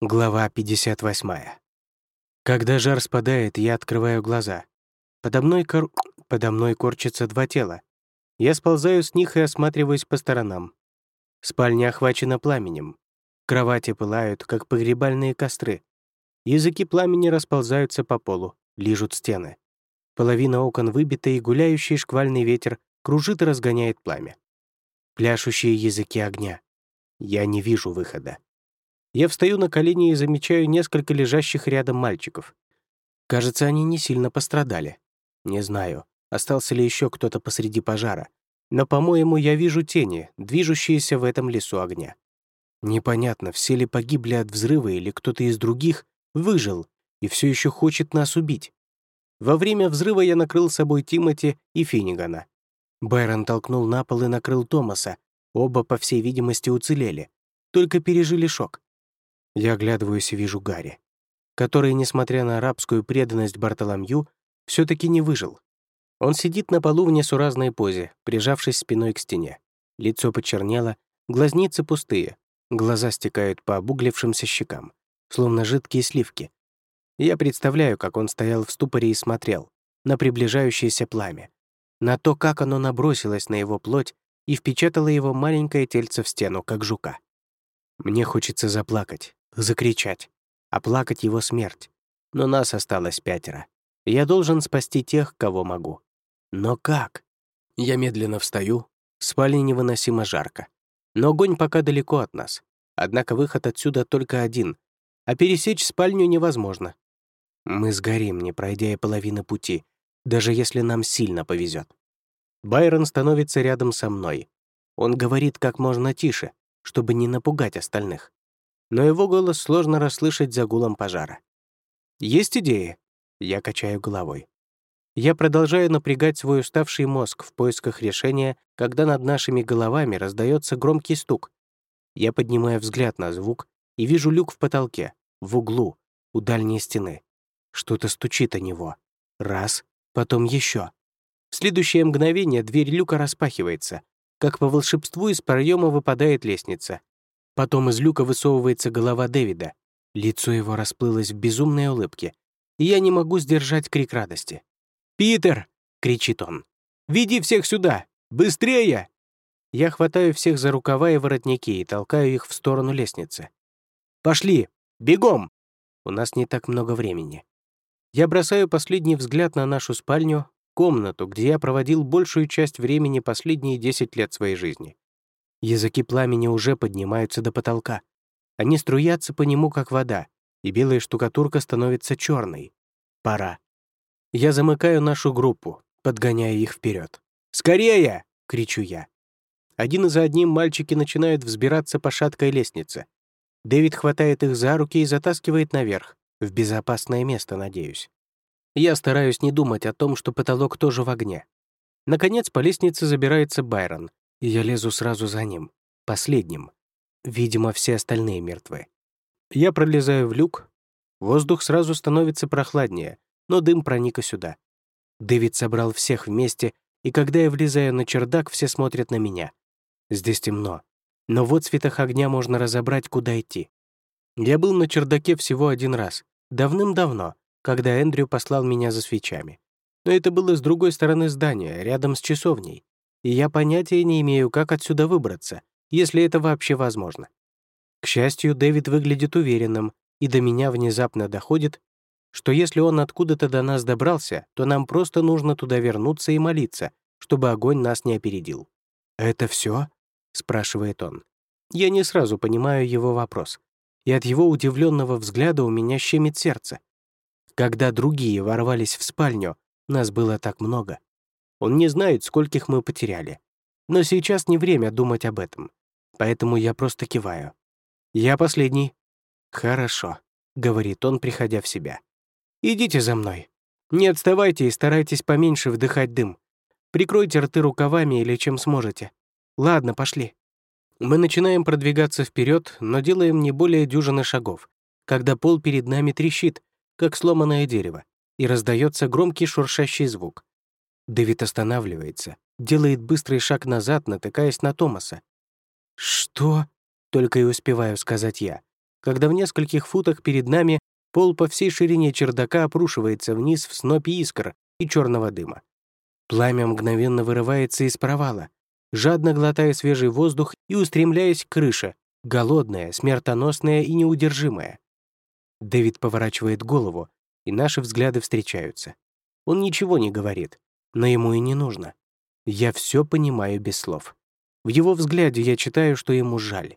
Глава 58. Когда жар спадает, я открываю глаза. Подо мной, кор... Подо мной корчатся два тела. Я сползаю с них и осматриваюсь по сторонам. Спальня охвачена пламенем. Кровати пылают, как погребальные костры. Языки пламени расползаются по полу, лижут стены. Половина окон выбита, и гуляющий шквальный ветер кружит и разгоняет пламя. Пляшущие языки огня. Я не вижу выхода. Я встаю на колени и замечаю несколько лежащих рядом мальчиков. Кажется, они не сильно пострадали. Не знаю, остался ли еще кто-то посреди пожара. Но, по-моему, я вижу тени, движущиеся в этом лесу огня. Непонятно, все ли погибли от взрыва или кто-то из других выжил и все еще хочет нас убить. Во время взрыва я накрыл собой Тимати и Финнигана. Байрон толкнул на пол и накрыл Томаса. Оба, по всей видимости, уцелели. Только пережили шок. Я оглядываюсь и вижу Гарри, который, несмотря на арабскую преданность Бартоломью, все таки не выжил. Он сидит на полу в несуразной позе, прижавшись спиной к стене. Лицо почернело, глазницы пустые, глаза стекают по обуглившимся щекам, словно жидкие сливки. Я представляю, как он стоял в ступоре и смотрел на приближающееся пламя, на то, как оно набросилось на его плоть и впечатало его маленькое тельце в стену, как жука. Мне хочется заплакать, закричать, оплакать его смерть. Но нас осталось пятеро. Я должен спасти тех, кого могу. Но как? Я медленно встаю, в спальне невыносимо жарко. Но огонь пока далеко от нас. Однако выход отсюда только один, а пересечь спальню невозможно. Мы сгорим, не пройдя и половины пути, даже если нам сильно повезет. Байрон становится рядом со мной. Он говорит как можно тише, чтобы не напугать остальных но его голос сложно расслышать за гулом пожара. «Есть идеи?» Я качаю головой. Я продолжаю напрягать свой уставший мозг в поисках решения, когда над нашими головами раздается громкий стук. Я поднимаю взгляд на звук и вижу люк в потолке, в углу, у дальней стены. Что-то стучит о него. Раз, потом еще. В следующее мгновение дверь люка распахивается. Как по волшебству из проема выпадает лестница. Потом из люка высовывается голова Дэвида. Лицо его расплылось в безумной улыбке, и я не могу сдержать крик радости. «Питер!» — кричит он. «Веди всех сюда! Быстрее!» Я хватаю всех за рукава и воротники и толкаю их в сторону лестницы. «Пошли! Бегом!» У нас не так много времени. Я бросаю последний взгляд на нашу спальню, комнату, где я проводил большую часть времени последние 10 лет своей жизни. Языки пламени уже поднимаются до потолка. Они струятся по нему, как вода, и белая штукатурка становится черной. Пора. Я замыкаю нашу группу, подгоняя их вперед. «Скорее!» — кричу я. Один за одним мальчики начинают взбираться по шаткой лестнице. Дэвид хватает их за руки и затаскивает наверх, в безопасное место, надеюсь. Я стараюсь не думать о том, что потолок тоже в огне. Наконец по лестнице забирается Байрон, я лезу сразу за ним, последним. Видимо, все остальные мертвы. Я пролезаю в люк. Воздух сразу становится прохладнее, но дым проник сюда. Дэвид собрал всех вместе, и когда я влезаю на чердак, все смотрят на меня. Здесь темно, но в отцветах огня можно разобрать, куда идти. Я был на чердаке всего один раз, давным-давно, когда Эндрю послал меня за свечами. Но это было с другой стороны здания, рядом с часовней и я понятия не имею, как отсюда выбраться, если это вообще возможно. К счастью, Дэвид выглядит уверенным, и до меня внезапно доходит, что если он откуда-то до нас добрался, то нам просто нужно туда вернуться и молиться, чтобы огонь нас не опередил. «Это все? спрашивает он. Я не сразу понимаю его вопрос, и от его удивленного взгляда у меня щемит сердце. Когда другие ворвались в спальню, нас было так много. Он не знает, скольких мы потеряли. Но сейчас не время думать об этом. Поэтому я просто киваю. «Я последний». «Хорошо», — говорит он, приходя в себя. «Идите за мной. Не отставайте и старайтесь поменьше вдыхать дым. Прикройте рты рукавами или чем сможете. Ладно, пошли». Мы начинаем продвигаться вперед, но делаем не более дюжины шагов, когда пол перед нами трещит, как сломанное дерево, и раздается громкий шуршащий звук. Дэвид останавливается, делает быстрый шаг назад, натыкаясь на Томаса. «Что?» — только и успеваю сказать я. когда в нескольких футах перед нами пол по всей ширине чердака опрушивается вниз в снопе искр и черного дыма. Пламя мгновенно вырывается из провала, жадно глотая свежий воздух и устремляясь к крыше, голодная, смертоносная и неудержимая. Дэвид поворачивает голову, и наши взгляды встречаются. Он ничего не говорит, но ему и не нужно. Я все понимаю без слов. В его взгляде я читаю, что ему жаль.